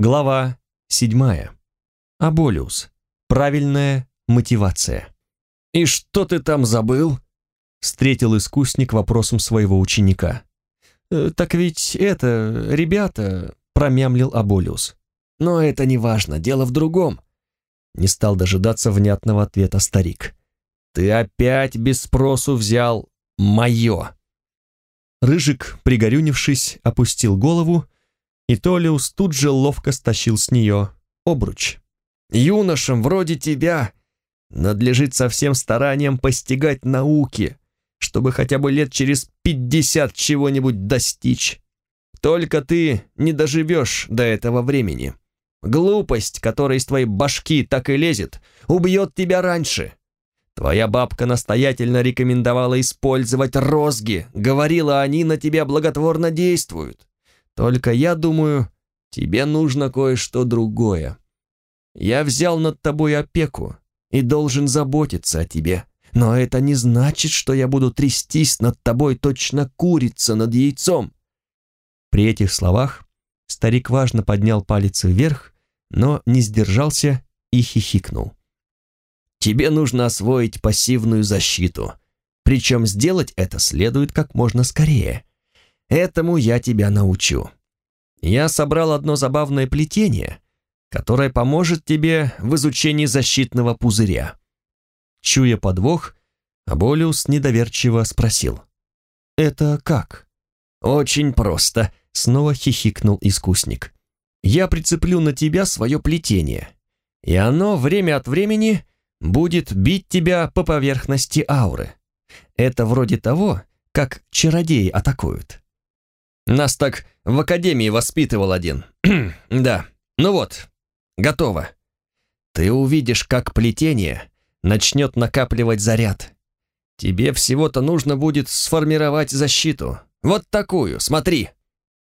Глава 7. Аболиус. Правильная мотивация. «И что ты там забыл?» Встретил искусник вопросом своего ученика. «Э, «Так ведь это, ребята», — промямлил Аболиус. «Но это не важно, дело в другом». Не стал дожидаться внятного ответа старик. «Ты опять без спросу взял мое». Рыжик, пригорюнившись, опустил голову, и Толиус тут же ловко стащил с нее обруч. «Юношам вроде тебя надлежит со всем старанием постигать науки, чтобы хотя бы лет через пятьдесят чего-нибудь достичь. Только ты не доживешь до этого времени. Глупость, которая из твоей башки так и лезет, убьет тебя раньше. Твоя бабка настоятельно рекомендовала использовать розги, говорила, они на тебя благотворно действуют. Только я думаю, тебе нужно кое-что другое. Я взял над тобой опеку и должен заботиться о тебе, но это не значит, что я буду трястись над тобой точно курица над яйцом. При этих словах старик важно поднял палец вверх, но не сдержался и хихикнул. Тебе нужно освоить пассивную защиту. Причем сделать это следует как можно скорее. Этому я тебя научу. Я собрал одно забавное плетение, которое поможет тебе в изучении защитного пузыря. Чуя подвох, Аболиус недоверчиво спросил. «Это как?» «Очень просто», — снова хихикнул искусник. «Я прицеплю на тебя свое плетение, и оно время от времени будет бить тебя по поверхности ауры. Это вроде того, как чародеи атакуют. Нас так в академии воспитывал один. да, ну вот, готово. Ты увидишь, как плетение начнет накапливать заряд. Тебе всего-то нужно будет сформировать защиту. Вот такую, смотри.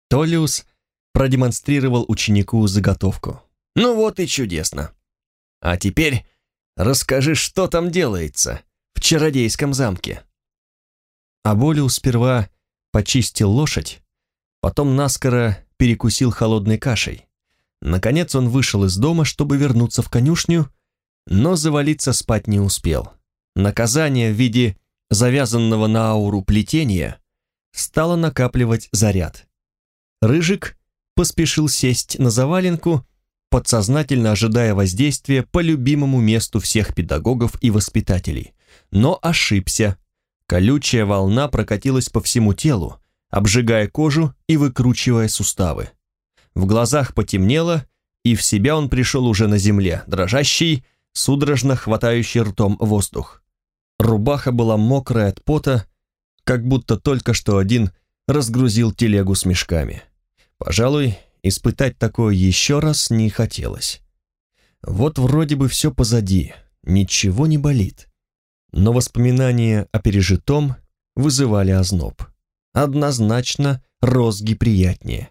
Толиус продемонстрировал ученику заготовку. Ну вот и чудесно. А теперь Расскажи, что там делается в чародейском замке». Аболиус сперва почистил лошадь, потом наскоро перекусил холодной кашей. Наконец он вышел из дома, чтобы вернуться в конюшню, но завалиться спать не успел. Наказание в виде завязанного на ауру плетения стало накапливать заряд. Рыжик поспешил сесть на заваленку подсознательно ожидая воздействия по любимому месту всех педагогов и воспитателей. Но ошибся. Колючая волна прокатилась по всему телу, обжигая кожу и выкручивая суставы. В глазах потемнело, и в себя он пришел уже на земле, дрожащий, судорожно хватающий ртом воздух. Рубаха была мокрая от пота, как будто только что один разгрузил телегу с мешками. Пожалуй, Испытать такое еще раз не хотелось. Вот вроде бы все позади, ничего не болит. Но воспоминания о пережитом вызывали озноб. Однозначно розги приятнее.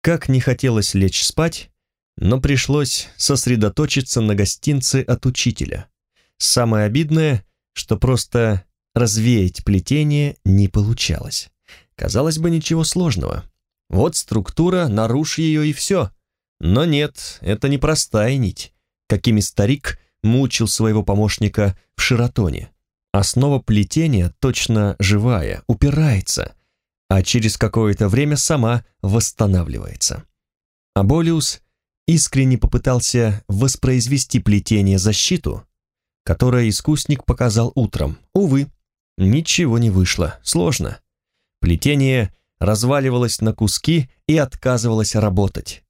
Как не хотелось лечь спать, но пришлось сосредоточиться на гостинце от учителя. Самое обидное, что просто развеять плетение не получалось. Казалось бы, ничего сложного. Вот структура, нарушь ее и все. Но нет, это не простая нить, какими старик мучил своего помощника в широтоне. Основа плетения точно живая, упирается, а через какое-то время сама восстанавливается. Аболиус искренне попытался воспроизвести плетение защиту, которое искусник показал утром. Увы, ничего не вышло, сложно. Плетение разваливалась на куски и отказывалась работать.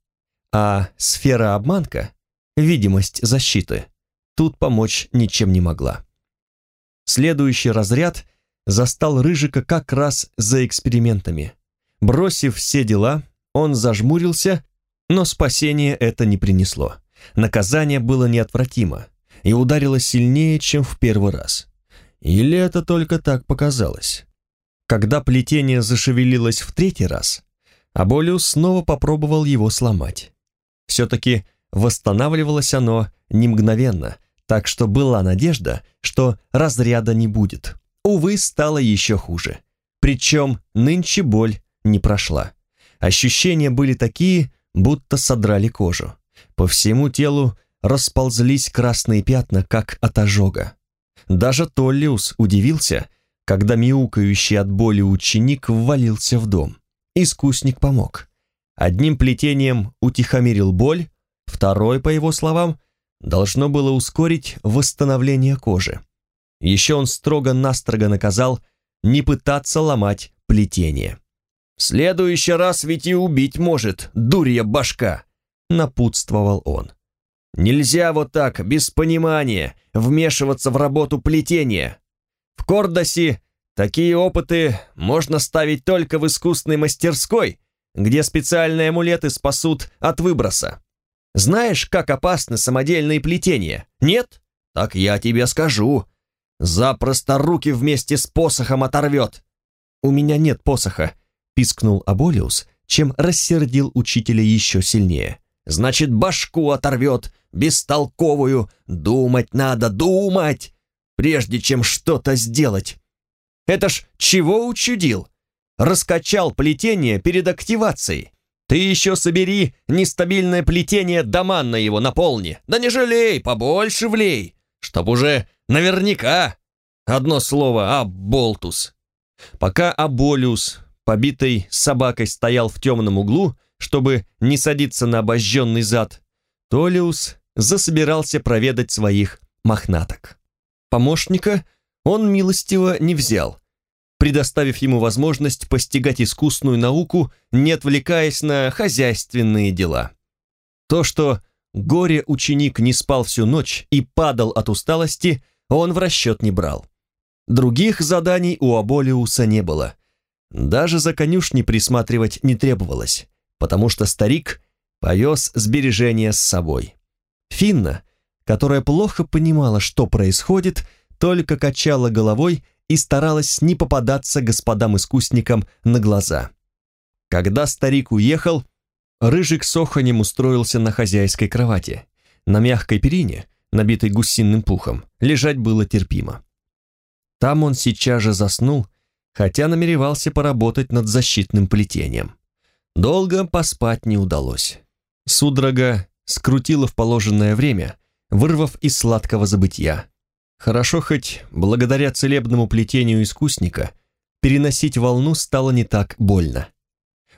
А сфера-обманка, видимость защиты, тут помочь ничем не могла. Следующий разряд застал Рыжика как раз за экспериментами. Бросив все дела, он зажмурился, но спасение это не принесло. Наказание было неотвратимо и ударило сильнее, чем в первый раз. Или это только так показалось? Когда плетение зашевелилось в третий раз, Аболиус снова попробовал его сломать. Все-таки восстанавливалось оно не мгновенно, так что была надежда, что разряда не будет. Увы, стало еще хуже. Причем нынче боль не прошла. Ощущения были такие, будто содрали кожу. По всему телу расползлись красные пятна, как от ожога. Даже Толлиус удивился, когда мяукающий от боли ученик ввалился в дом. Искусник помог. Одним плетением утихомирил боль, второй, по его словам, должно было ускорить восстановление кожи. Еще он строго-настрого наказал не пытаться ломать плетение. «В следующий раз ведь и убить может, дурья башка!» напутствовал он. «Нельзя вот так, без понимания, вмешиваться в работу плетения. В Кордосе такие опыты можно ставить только в искусной мастерской, где специальные амулеты спасут от выброса. Знаешь, как опасны самодельные плетения? Нет? Так я тебе скажу. Запросто руки вместе с посохом оторвет. У меня нет посоха, пискнул Аболиус, чем рассердил учителя еще сильнее. Значит, башку оторвет, бестолковую. Думать надо, думать, прежде чем что-то сделать. Это ж чего учудил? Раскачал плетение перед активацией. Ты еще собери нестабильное плетение доман на его наполни. Да не жалей, побольше влей, чтоб уже наверняка. Одно слово, аболтус. Пока Аболиус, побитой собакой, стоял в темном углу, чтобы не садиться на обожженный зад, Толиус засобирался проведать своих мохнаток. Помощника он милостиво не взял, предоставив ему возможность постигать искусную науку, не отвлекаясь на хозяйственные дела. То, что горе-ученик не спал всю ночь и падал от усталости, он в расчет не брал. Других заданий у Аболиуса не было. Даже за конюшней присматривать не требовалось, потому что старик повез сбережения с собой. Финна, которая плохо понимала, что происходит, только качала головой и старалась не попадаться господам-искусникам на глаза. Когда старик уехал, Рыжик с оханем устроился на хозяйской кровати. На мягкой перине, набитой гусиным пухом, лежать было терпимо. Там он сейчас же заснул, хотя намеревался поработать над защитным плетением. Долго поспать не удалось. Судорога скрутила в положенное время, вырвав из сладкого забытья. Хорошо хоть благодаря целебному плетению искусника переносить волну стало не так больно.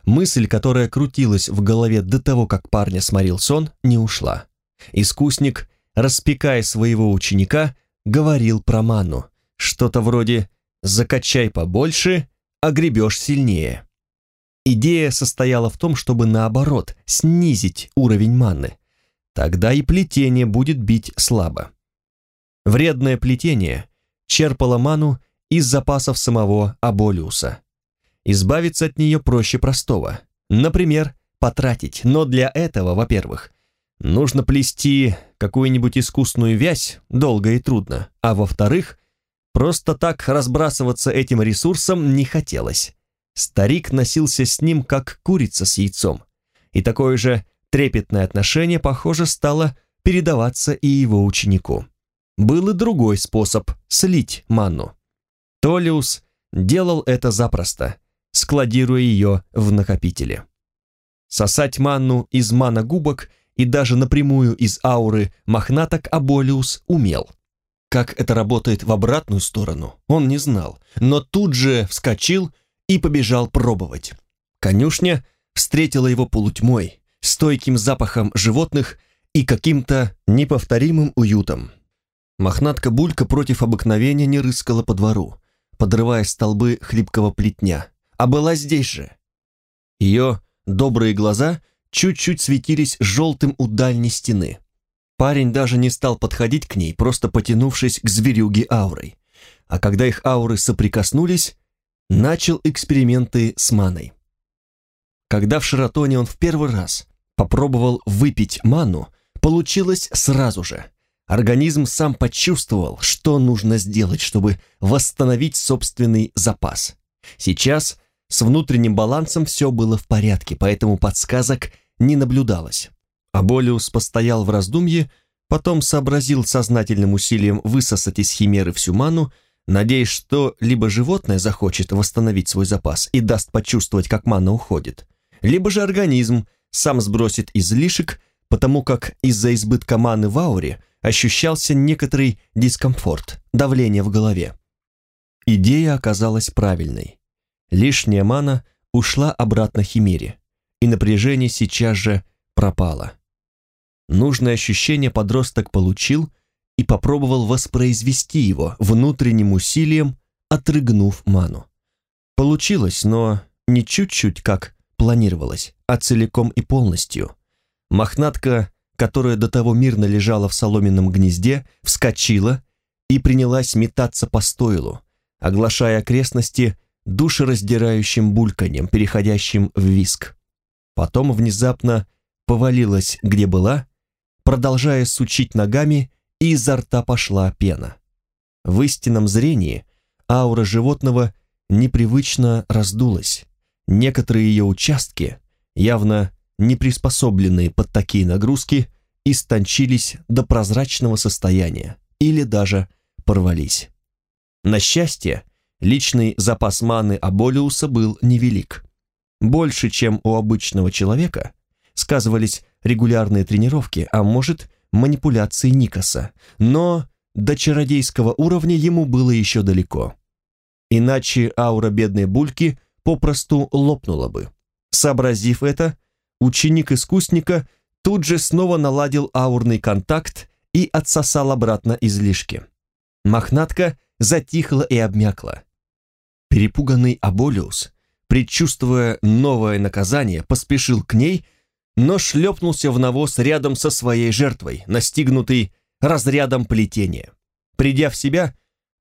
Мысль, которая крутилась в голове до того, как парня сморил сон, не ушла. Искусник, распекая своего ученика, говорил про ману, что-то вроде «закачай побольше, а гребешь сильнее». Идея состояла в том, чтобы наоборот снизить уровень маны. Тогда и плетение будет бить слабо. Вредное плетение черпало ману из запасов самого Аболиуса. Избавиться от нее проще простого. Например, потратить, но для этого, во-первых, нужно плести какую-нибудь искусную вязь долго и трудно, а во-вторых, просто так разбрасываться этим ресурсом не хотелось. Старик носился с ним, как курица с яйцом, и такое же трепетное отношение, похоже, стало передаваться и его ученику. Был и другой способ слить манну. Толиус делал это запросто, складируя ее в накопителе. Сосать манну из мана-губок и даже напрямую из ауры мохнаток Аболиус умел. Как это работает в обратную сторону, он не знал, но тут же вскочил и побежал пробовать. Конюшня встретила его полутьмой, стойким запахом животных и каким-то неповторимым уютом. Мохнатка Булька против обыкновения не рыскала по двору, подрывая столбы хлипкого плетня, а была здесь же. Ее добрые глаза чуть-чуть светились желтым у дальней стены. Парень даже не стал подходить к ней, просто потянувшись к зверюге аурой. А когда их ауры соприкоснулись, начал эксперименты с маной. Когда в Шаратоне он в первый раз попробовал выпить ману, получилось сразу же – Организм сам почувствовал, что нужно сделать, чтобы восстановить собственный запас. Сейчас с внутренним балансом все было в порядке, поэтому подсказок не наблюдалось. Аболиус постоял в раздумье, потом сообразил сознательным усилием высосать из химеры всю ману, надеясь, что либо животное захочет восстановить свой запас и даст почувствовать, как мана уходит, либо же организм сам сбросит излишек, потому как из-за избытка маны в ауре ощущался некоторый дискомфорт, давление в голове. Идея оказалась правильной. Лишняя мана ушла обратно Химере, и напряжение сейчас же пропало. Нужное ощущение подросток получил и попробовал воспроизвести его внутренним усилием, отрыгнув ману. Получилось, но не чуть-чуть, как планировалось, а целиком и полностью. Мохнатка, которая до того мирно лежала в соломенном гнезде, вскочила и принялась метаться по стойлу, оглашая окрестности душераздирающим бульканьем, переходящим в виск. Потом внезапно повалилась, где была, продолжая сучить ногами, и изо рта пошла пена. В истинном зрении аура животного непривычно раздулась. Некоторые ее участки, явно не приспособленные под такие нагрузки, истончились до прозрачного состояния или даже порвались. На счастье, личный запас маны Аболиуса был невелик. Больше, чем у обычного человека, сказывались регулярные тренировки, а может, манипуляции Никаса, но до чародейского уровня ему было еще далеко. Иначе аура бедной бульки попросту лопнула бы. Сообразив это, ученик искусника тут же снова наладил аурный контакт и отсосал обратно излишки. Мохнатка затихла и обмякла. Перепуганный Аболиус, предчувствуя новое наказание, поспешил к ней, но шлепнулся в навоз рядом со своей жертвой, настигнутый разрядом плетения. Придя в себя,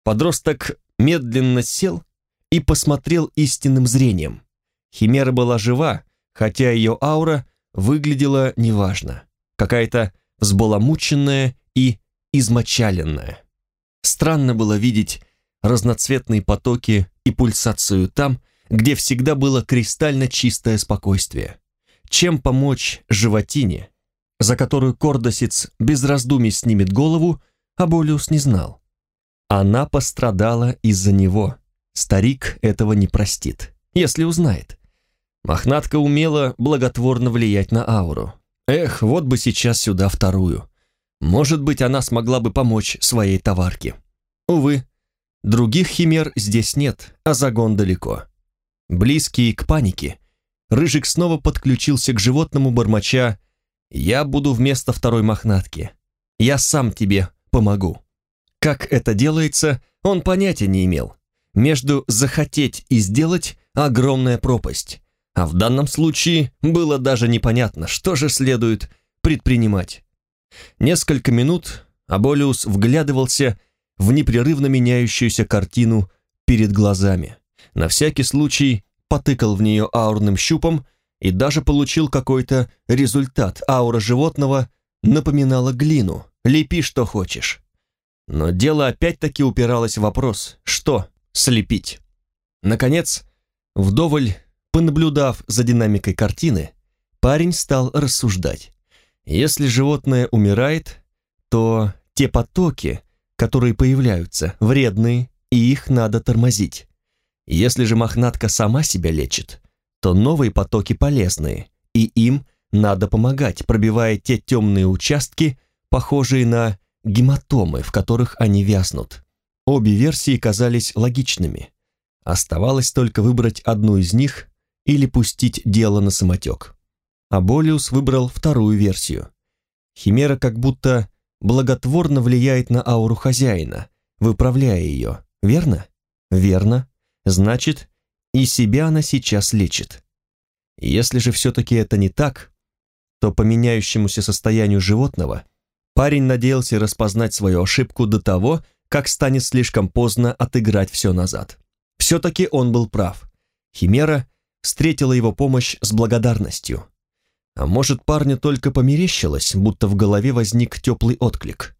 подросток медленно сел и посмотрел истинным зрением. Химера была жива, хотя ее аура выглядела неважно, какая-то взбаламученная и измочаленная. Странно было видеть разноцветные потоки и пульсацию там, где всегда было кристально чистое спокойствие. Чем помочь животине, за которую Кордосец без раздумий снимет голову, Аболиус не знал. Она пострадала из-за него. Старик этого не простит, если узнает. Мохнатка умела благотворно влиять на ауру. Эх, вот бы сейчас сюда вторую. Может быть, она смогла бы помочь своей товарке. Увы, других химер здесь нет, а загон далеко. Близкий к панике, Рыжик снова подключился к животному бормоча «Я буду вместо второй мохнатки. Я сам тебе помогу». Как это делается, он понятия не имел. Между захотеть и сделать огромная пропасть. А в данном случае было даже непонятно, что же следует предпринимать. Несколько минут Аболиус вглядывался в непрерывно меняющуюся картину перед глазами. На всякий случай потыкал в нее аурным щупом и даже получил какой-то результат. Аура животного напоминала глину. Лепи, что хочешь. Но дело опять-таки упиралось в вопрос, что слепить. Наконец, вдоволь понаблюдав за динамикой картины, парень стал рассуждать. Если животное умирает, то те потоки, которые появляются, вредные, и их надо тормозить. Если же мохнатка сама себя лечит, то новые потоки полезные, и им надо помогать, пробивая те темные участки, похожие на гематомы, в которых они вязнут. Обе версии казались логичными. Оставалось только выбрать одну из них или пустить дело на самотек. Аболиус выбрал вторую версию. Химера как будто благотворно влияет на ауру хозяина, выправляя ее, верно? Верно. Значит, и себя она сейчас лечит. Если же все-таки это не так, то по меняющемуся состоянию животного парень надеялся распознать свою ошибку до того, как станет слишком поздно отыграть все назад. Все-таки он был прав. Химера встретила его помощь с благодарностью. А может, парню только померещилось, будто в голове возник теплый отклик.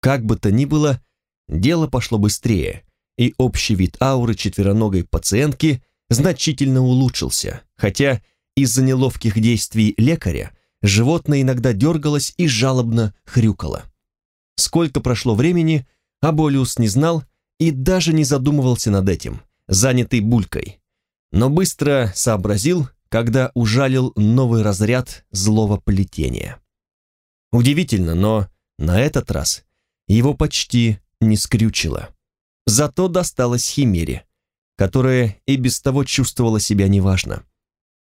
Как бы то ни было, дело пошло быстрее, и общий вид ауры четвероногой пациентки значительно улучшился, хотя из-за неловких действий лекаря животное иногда дергалось и жалобно хрюкало. Сколько прошло времени, Аболиус не знал и даже не задумывался над этим, занятый булькой. Но быстро сообразил, когда ужалил новый разряд злого плетения. Удивительно, но на этот раз его почти не скрючило. Зато досталось Химере, которая и без того чувствовала себя неважно.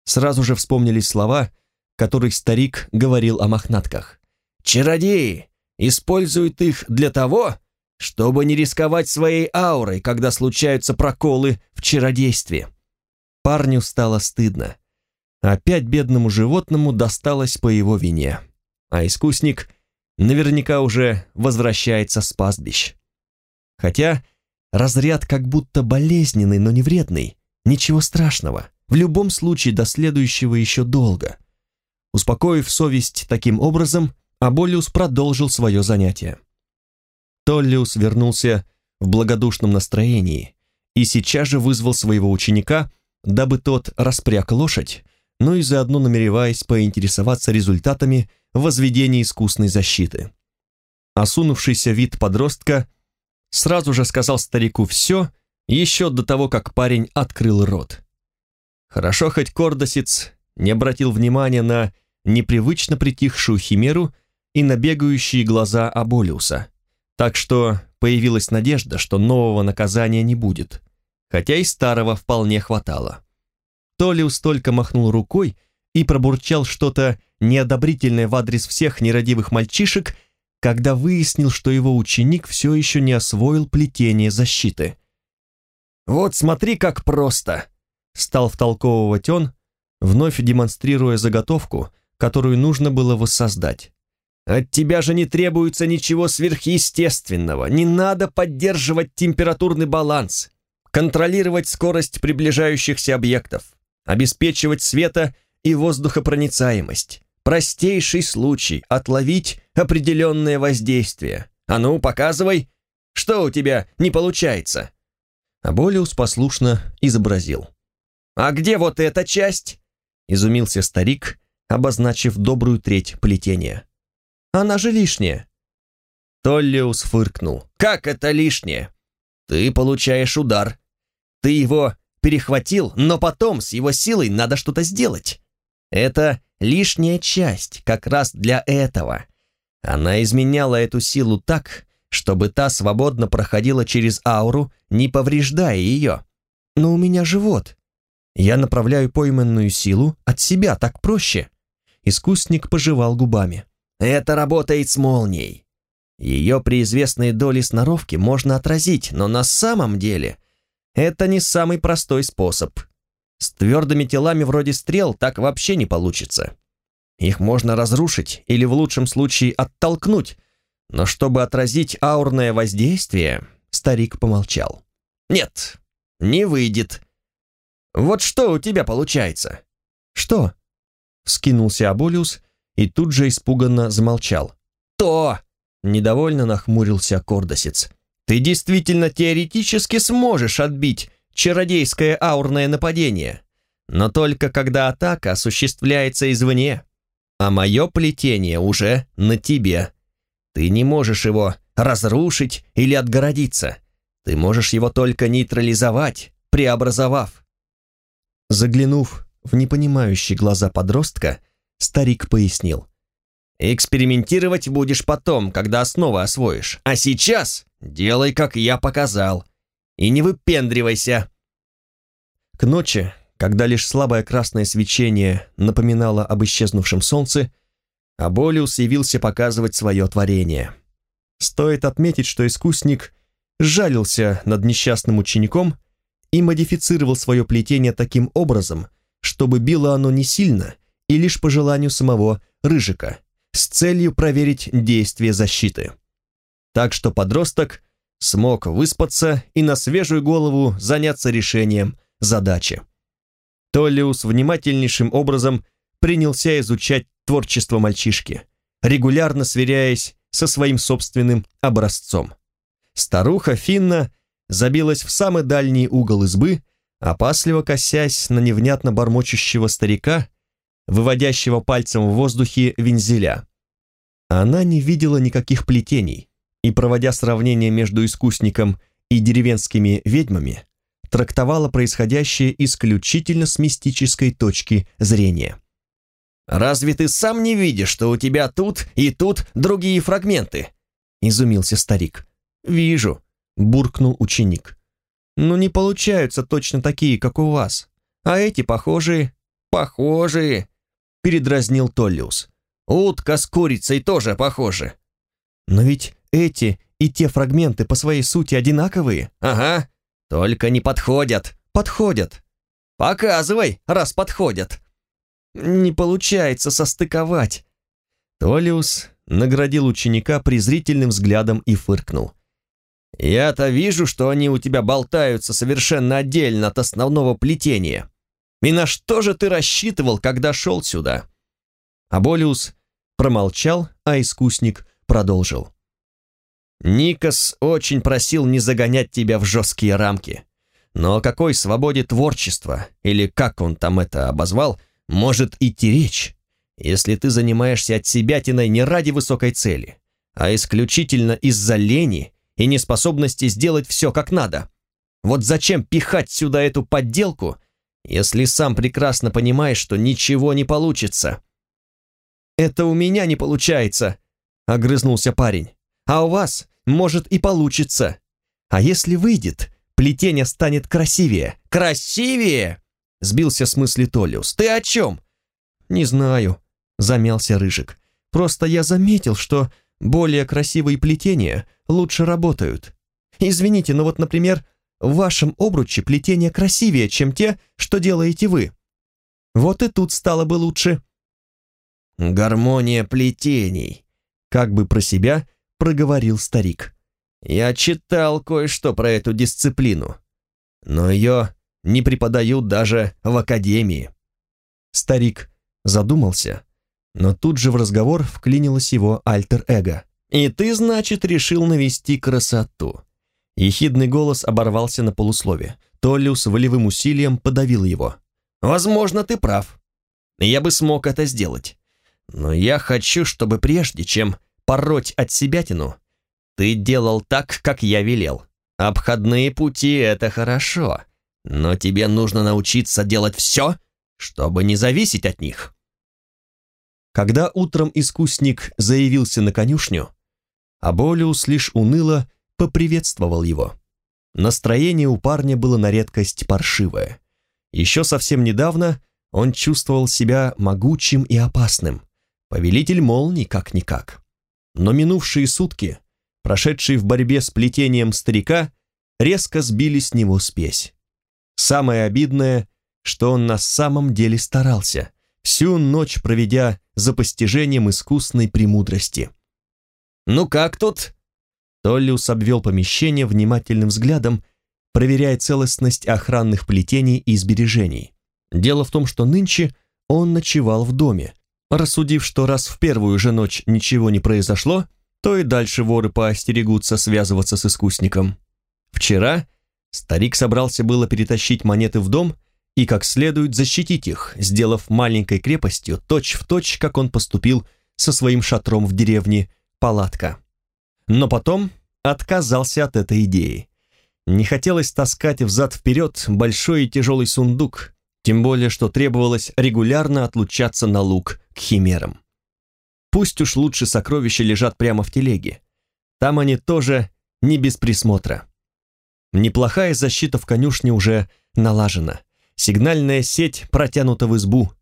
Сразу же вспомнились слова, которых старик говорил о мохнатках. «Чародеи используют их для того, чтобы не рисковать своей аурой, когда случаются проколы в чародействе». Парню стало стыдно. Опять бедному животному досталось по его вине, а искусник наверняка уже возвращается с пастбищ. Хотя разряд как будто болезненный, но не вредный, ничего страшного, в любом случае до следующего еще долго. Успокоив совесть таким образом, Аболиус продолжил свое занятие. Толлиус вернулся в благодушном настроении и сейчас же вызвал своего ученика, дабы тот распряг лошадь, но и заодно намереваясь поинтересоваться результатами возведения искусной защиты. Осунувшийся вид подростка сразу же сказал старику все, еще до того, как парень открыл рот. Хорошо хоть Кордосец не обратил внимания на непривычно притихшую химеру и на бегающие глаза Аболиуса, так что появилась надежда, что нового наказания не будет, хотя и старого вполне хватало. Толиус только махнул рукой и пробурчал что-то неодобрительное в адрес всех нерадивых мальчишек, когда выяснил, что его ученик все еще не освоил плетение защиты. «Вот смотри, как просто!» — стал втолковывать он, вновь демонстрируя заготовку, которую нужно было воссоздать. «От тебя же не требуется ничего сверхъестественного, не надо поддерживать температурный баланс, контролировать скорость приближающихся объектов, обеспечивать света и воздухопроницаемость. Простейший случай — отловить определенное воздействие. А ну, показывай, что у тебя не получается?» Аболиус послушно изобразил. «А где вот эта часть?» — изумился старик, обозначив добрую треть плетения. «Она же лишняя». Толлиус фыркнул. «Как это лишнее? Ты получаешь удар. Ты его перехватил, но потом с его силой надо что-то сделать. Это лишняя часть как раз для этого. Она изменяла эту силу так, чтобы та свободно проходила через ауру, не повреждая ее. Но у меня живот. Я направляю пойманную силу от себя, так проще. Искусник пожевал губами. Это работает с молнией. Ее при известной доле сноровки можно отразить, но на самом деле это не самый простой способ. С твердыми телами вроде стрел так вообще не получится. Их можно разрушить или в лучшем случае оттолкнуть, но чтобы отразить аурное воздействие, старик помолчал. «Нет, не выйдет. Вот что у тебя получается?» «Что?» — вскинулся Аболиус и тут же испуганно замолчал. «То!» — недовольно нахмурился Кордосец. Ты действительно теоретически сможешь отбить чародейское аурное нападение, но только когда атака осуществляется извне, а мое плетение уже на тебе. Ты не можешь его разрушить или отгородиться. Ты можешь его только нейтрализовать, преобразовав. Заглянув в непонимающие глаза подростка, старик пояснил. «Экспериментировать будешь потом, когда основы освоишь. А сейчас Делай, как я показал. И не выпендривайся. К ночи, когда лишь слабое красное свечение напоминало об исчезнувшем солнце, Аболиус явился показывать свое творение. Стоит отметить, что искусник жалился над несчастным учеником и модифицировал свое плетение таким образом, чтобы било оно не сильно и лишь по желанию самого Рыжика, с целью проверить действие защиты так что подросток смог выспаться и на свежую голову заняться решением задачи. Толлиус внимательнейшим образом принялся изучать творчество мальчишки, регулярно сверяясь со своим собственным образцом. Старуха Финна забилась в самый дальний угол избы, опасливо косясь на невнятно бормочущего старика, выводящего пальцем в воздухе вензеля. Она не видела никаких плетений, и, проводя сравнение между искусником и деревенскими ведьмами, трактовала происходящее исключительно с мистической точки зрения. «Разве ты сам не видишь, что у тебя тут и тут другие фрагменты?» — изумился старик. «Вижу», — буркнул ученик. «Но не получаются точно такие, как у вас. А эти похожие». «Похожие», — передразнил Толлиус. «Утка с курицей тоже похожи». «Но ведь эти и те фрагменты по своей сути одинаковые». «Ага, только не подходят». «Подходят». «Показывай, раз подходят». «Не получается состыковать». Толиус наградил ученика презрительным взглядом и фыркнул. «Я-то вижу, что они у тебя болтаются совершенно отдельно от основного плетения. И на что же ты рассчитывал, когда шел сюда?» Аболиус промолчал, а искусник продолжил. «Никос очень просил не загонять тебя в жесткие рамки. Но о какой свободе творчества, или как он там это обозвал, может идти речь, если ты занимаешься от себятиной не ради высокой цели, а исключительно из-за лени и неспособности сделать все как надо. Вот зачем пихать сюда эту подделку, если сам прекрасно понимаешь, что ничего не получится? «Это у меня не получается», — огрызнулся парень. «А у вас, может, и получится. А если выйдет, плетение станет красивее». «Красивее?» — сбился с мысли Толиус. «Ты о чем?» «Не знаю», — замялся Рыжик. «Просто я заметил, что более красивые плетения лучше работают. Извините, но вот, например, в вашем обруче плетения красивее, чем те, что делаете вы. Вот и тут стало бы лучше». «Гармония плетений», — как бы про себя проговорил старик. «Я читал кое-что про эту дисциплину, но ее не преподают даже в академии». Старик задумался, но тут же в разговор вклинилось его альтер-эго. «И ты, значит, решил навести красоту?» Ехидный голос оборвался на полуслове. Толлиус волевым усилием подавил его. «Возможно, ты прав. Я бы смог это сделать. Но я хочу, чтобы прежде чем пороть от себятину, ты делал так, как я велел. Обходные пути — это хорошо, но тебе нужно научиться делать все, чтобы не зависеть от них». Когда утром искусник заявился на конюшню, Аболиус лишь уныло поприветствовал его. Настроение у парня было на редкость паршивое. Еще совсем недавно он чувствовал себя могучим и опасным. Повелитель молний как-никак. Но минувшие сутки, прошедшие в борьбе с плетением старика, резко сбили с него спесь. Самое обидное, что он на самом деле старался, всю ночь проведя за постижением искусной премудрости. «Ну как тут?» Толлиус обвел помещение внимательным взглядом, проверяя целостность охранных плетений и сбережений. Дело в том, что нынче он ночевал в доме, рассудив, что раз в первую же ночь ничего не произошло, то и дальше воры поостерегутся связываться с искусником. Вчера старик собрался было перетащить монеты в дом и как следует защитить их, сделав маленькой крепостью точь-в-точь, точь, как он поступил со своим шатром в деревне Палатка. Но потом отказался от этой идеи. Не хотелось таскать взад-вперед большой и тяжелый сундук, тем более, что требовалось регулярно отлучаться на луг к химерам. Пусть уж лучше сокровища лежат прямо в телеге. Там они тоже не без присмотра. Неплохая защита в конюшне уже налажена. Сигнальная сеть протянута в избу.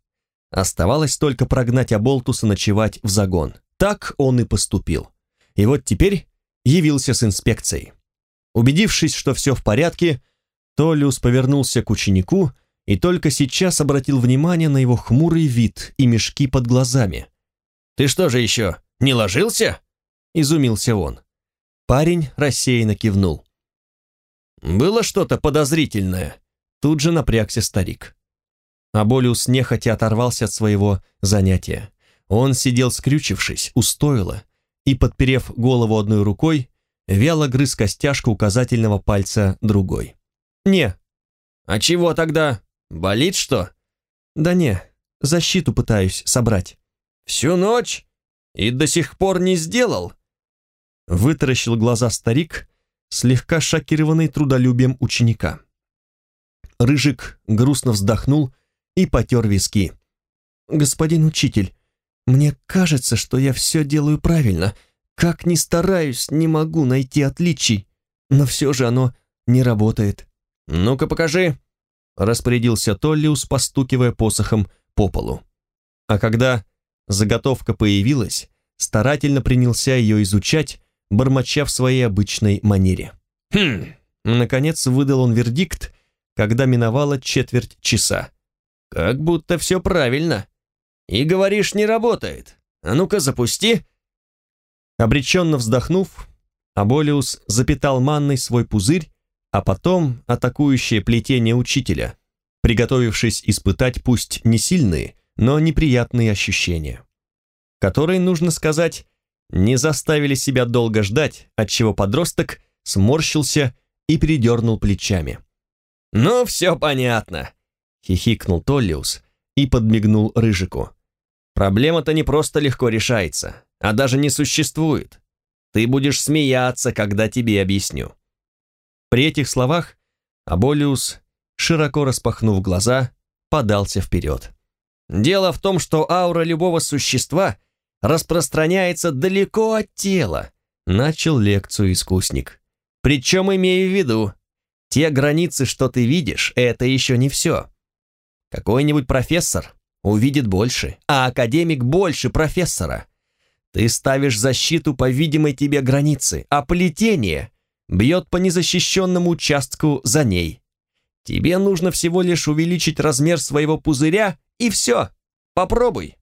Оставалось только прогнать Аболтуса ночевать в загон. Так он и поступил. И вот теперь явился с инспекцией. Убедившись, что все в порядке, Толиус повернулся к ученику и только сейчас обратил внимание на его хмурый вид и мешки под глазами. «Ты что же еще, не ложился?» — изумился он. Парень рассеянно кивнул. «Было что-то подозрительное?» Тут же напрягся старик. Аболиус нехотя оторвался от своего занятия. Он сидел скрючившись, у стойла, и, подперев голову одной рукой, вяло грыз костяшку указательного пальца другой. «Не». «А чего тогда? Болит что?» «Да не, защиту пытаюсь собрать». «Всю ночь? И до сих пор не сделал?» Вытаращил глаза старик, слегка шокированный трудолюбием ученика. Рыжик грустно вздохнул и потер виски. «Господин учитель, мне кажется, что я все делаю правильно. Как ни стараюсь, не могу найти отличий, но все же оно не работает». «Ну-ка покажи», — распорядился Толлиус, постукивая посохом по полу. А когда заготовка появилась, старательно принялся ее изучать, бормоча в своей обычной манере. «Хм!» Наконец выдал он вердикт, когда миновала четверть часа. «Как будто все правильно. И говоришь, не работает. А ну-ка, запусти!» Обреченно вздохнув, Аболиус запитал манной свой пузырь, а потом атакующее плетение учителя, приготовившись испытать пусть не сильные, но неприятные ощущения, которые, нужно сказать, не заставили себя долго ждать, отчего подросток сморщился и передернул плечами. «Ну, все понятно», — хихикнул Толлиус и подмигнул Рыжику. «Проблема-то не просто легко решается, а даже не существует. Ты будешь смеяться, когда тебе объясню». При этих словах Аболиус, широко распахнув глаза, подался вперед. «Дело в том, что аура любого существа распространяется далеко от тела», начал лекцию искусник. «Причем имею в виду, те границы, что ты видишь, это еще не все. Какой-нибудь профессор увидит больше, а академик больше профессора. Ты ставишь защиту по видимой тебе границе, а плетение бьет по незащищенному участку за ней. Тебе нужно всего лишь увеличить размер своего пузыря, и все. Попробуй.